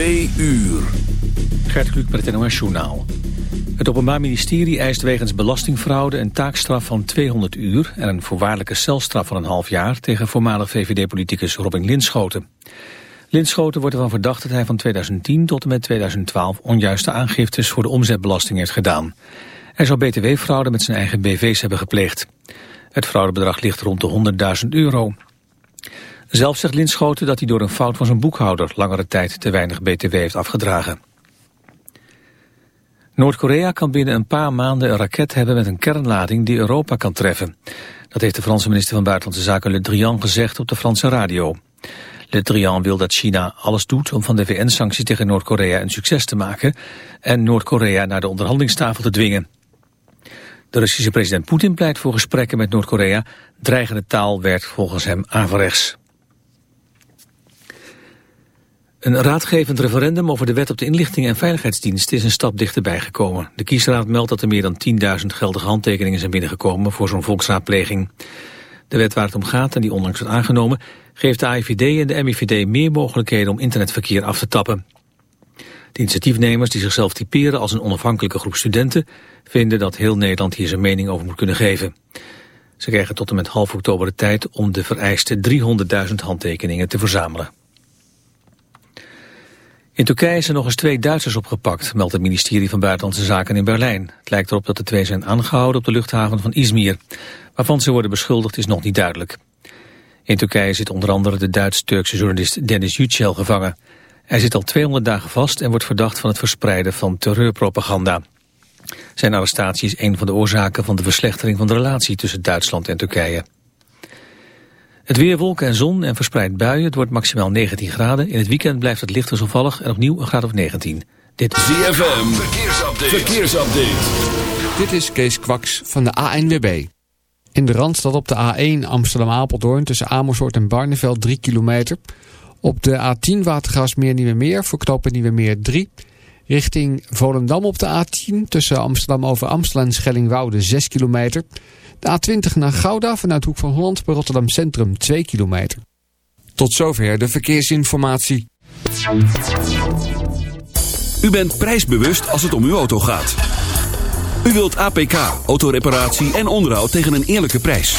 Twee uur. Gert Kluk met het NOS Journaal. Het Openbaar Ministerie eist wegens belastingfraude een taakstraf van 200 uur... en een voorwaardelijke celstraf van een half jaar... tegen voormalig VVD-politicus Robin Linschoten. Linschoten wordt ervan verdacht dat hij van 2010 tot en met 2012... onjuiste aangiftes voor de omzetbelasting heeft gedaan. Hij zou btw-fraude met zijn eigen BV's hebben gepleegd. Het fraudebedrag ligt rond de 100.000 euro. Zelf zegt Linschoten dat hij door een fout van zijn boekhouder... langere tijd te weinig btw heeft afgedragen. Noord-Korea kan binnen een paar maanden een raket hebben met een kernlading die Europa kan treffen. Dat heeft de Franse minister van Buitenlandse Zaken Le Drian gezegd op de Franse radio. Le Drian wil dat China alles doet om van de VN-sancties tegen Noord-Korea een succes te maken en Noord-Korea naar de onderhandelingstafel te dwingen. De Russische president Poetin pleit voor gesprekken met Noord-Korea. Dreigende taal werkt volgens hem averechts. Een raadgevend referendum over de wet op de inlichting en veiligheidsdienst is een stap dichterbij gekomen. De kiesraad meldt dat er meer dan 10.000 geldige handtekeningen zijn binnengekomen voor zo'n volksraadpleging. De wet waar het om gaat en die onlangs werd aangenomen geeft de AIVD en de MIVD meer mogelijkheden om internetverkeer af te tappen. De initiatiefnemers die zichzelf typeren als een onafhankelijke groep studenten vinden dat heel Nederland hier zijn mening over moet kunnen geven. Ze krijgen tot en met half oktober de tijd om de vereiste 300.000 handtekeningen te verzamelen. In Turkije zijn nog eens twee Duitsers opgepakt, meldt het ministerie van Buitenlandse Zaken in Berlijn. Het lijkt erop dat de twee zijn aangehouden op de luchthaven van Izmir. Waarvan ze worden beschuldigd is nog niet duidelijk. In Turkije zit onder andere de Duits-Turkse journalist Dennis Yücel gevangen. Hij zit al 200 dagen vast en wordt verdacht van het verspreiden van terreurpropaganda. Zijn arrestatie is een van de oorzaken van de verslechtering van de relatie tussen Duitsland en Turkije. Het weer, wolken en zon en verspreid buien. Het wordt maximaal 19 graden. In het weekend blijft het licht wisselvallig en opnieuw een graad of 19. Dit is ZFM. Verkeersupdate. Verkeersupdate. Dit is Kees Kwaks van de ANWB. In de Randstad op de A1 Amsterdam-Apeldoorn tussen Amersfoort en Barneveld 3 kilometer. Op de A10 Watergasmeer Nieuwemeer voor knopen Nieuwemeer 3. Richting Volendam op de A10 tussen Amsterdam over Amstel en Schellingwoude 6 kilometer. De A20 naar Gouda vanuit Hoek van Holland bij Rotterdam Centrum 2 kilometer. Tot zover de verkeersinformatie. U bent prijsbewust als het om uw auto gaat. U wilt APK, autoreparatie en onderhoud tegen een eerlijke prijs.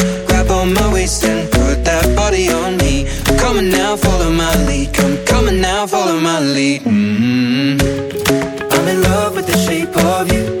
Of you.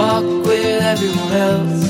Walk with everyone else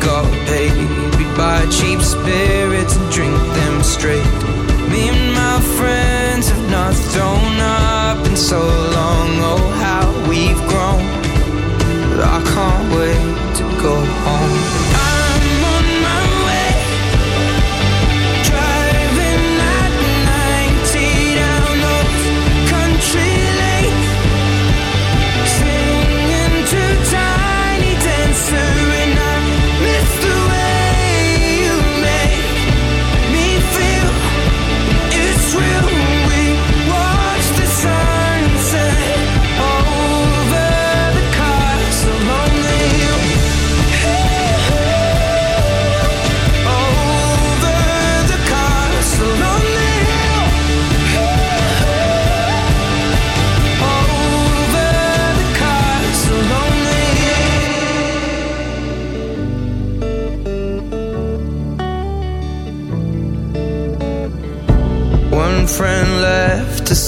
got paid. We'd buy cheap spirits and drink them straight. Me and my friends have not thrown up in so long.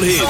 zomerhit.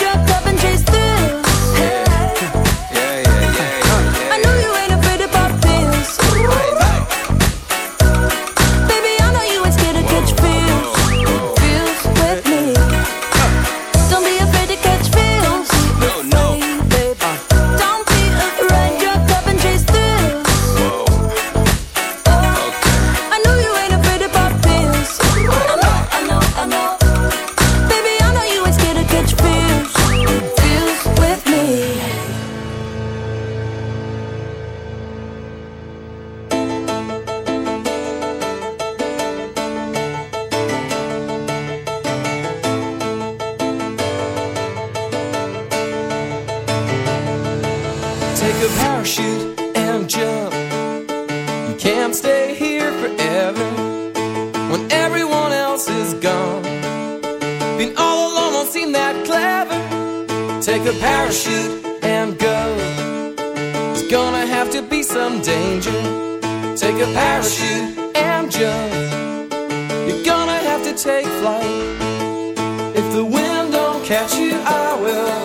catch you, I will.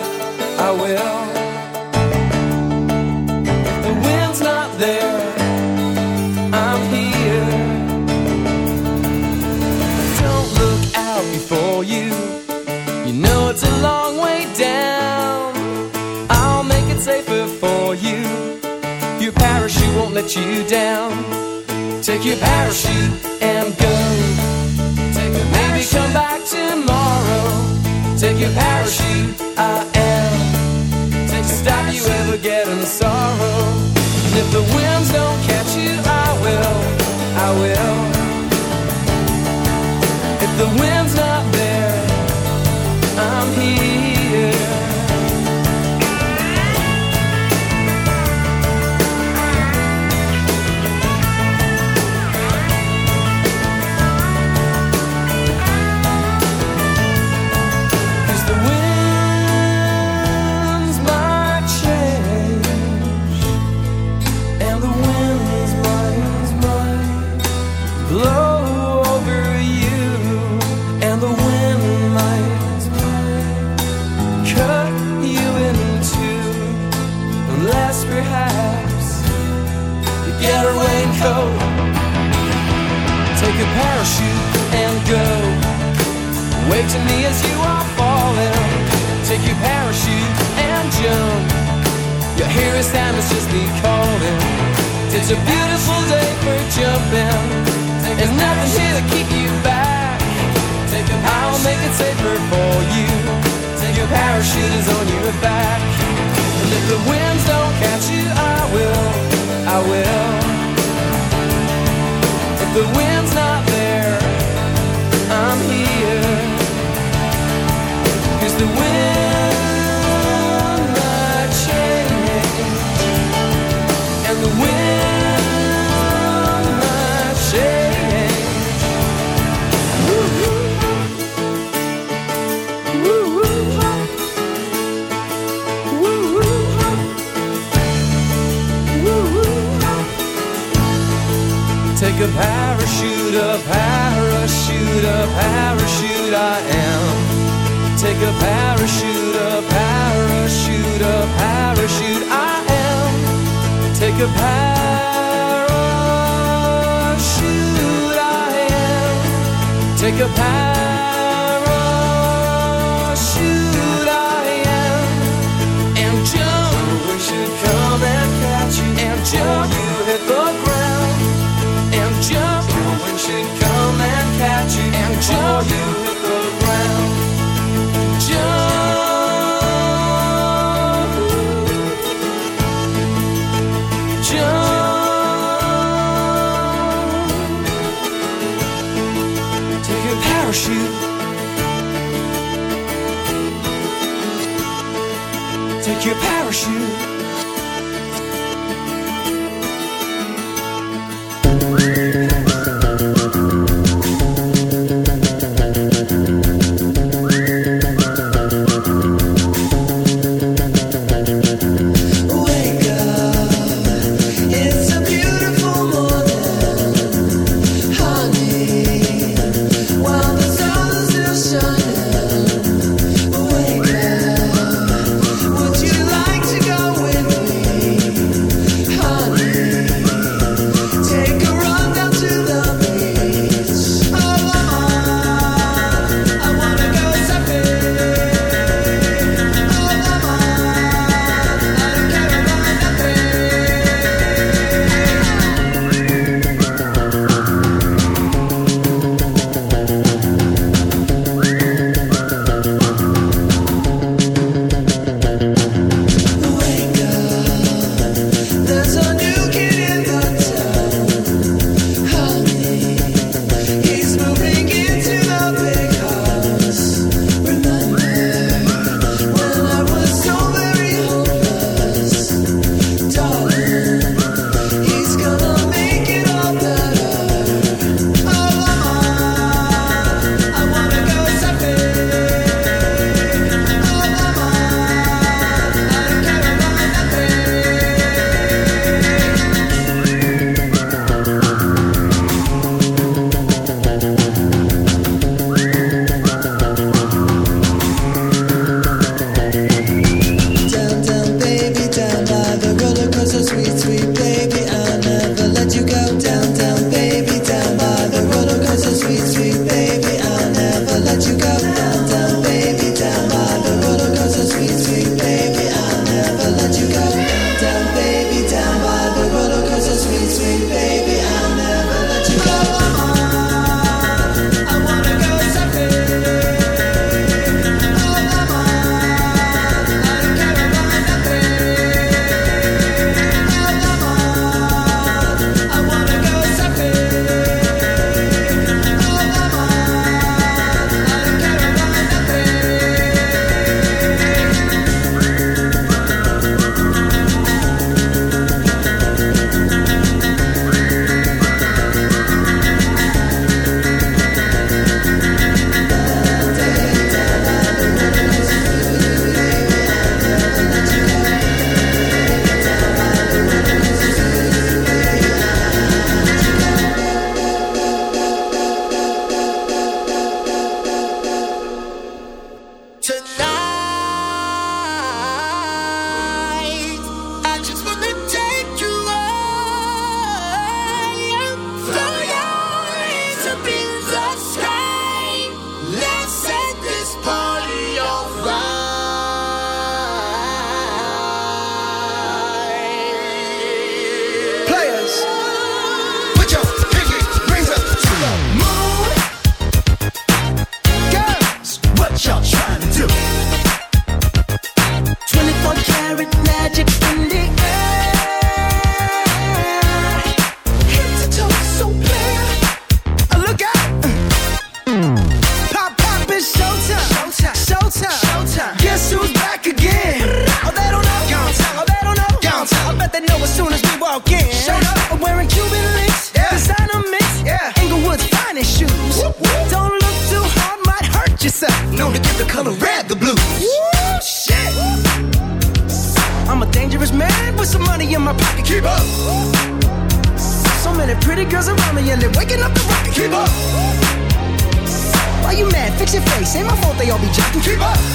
I will. The wind's not there. I'm here. Don't look out before you. You know it's a long way down. I'll make it safer for you. Your parachute won't let you down. Take your parachute and go. Take a Maybe come back. Take your parachute. I am to stop you ever getting sorrow. And if the winds don't catch you, I will, I will. Hero Sam is just be calling. It's a beautiful day for jumping. There's nothing here to keep you back. I'll make it safer for you. Take your parachute is on your back. And if the winds don't catch you, I will. I will. If the wind's like a parachute, a parachute, a parachute I am. Take a parachute, a parachute, a parachute I am. Take a parachute I am. Take a parachute I am. And Joe, we should come and catch you. And Joe, you hit the ground. jump, jump. Take your parachute. Take your parachute.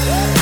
Keep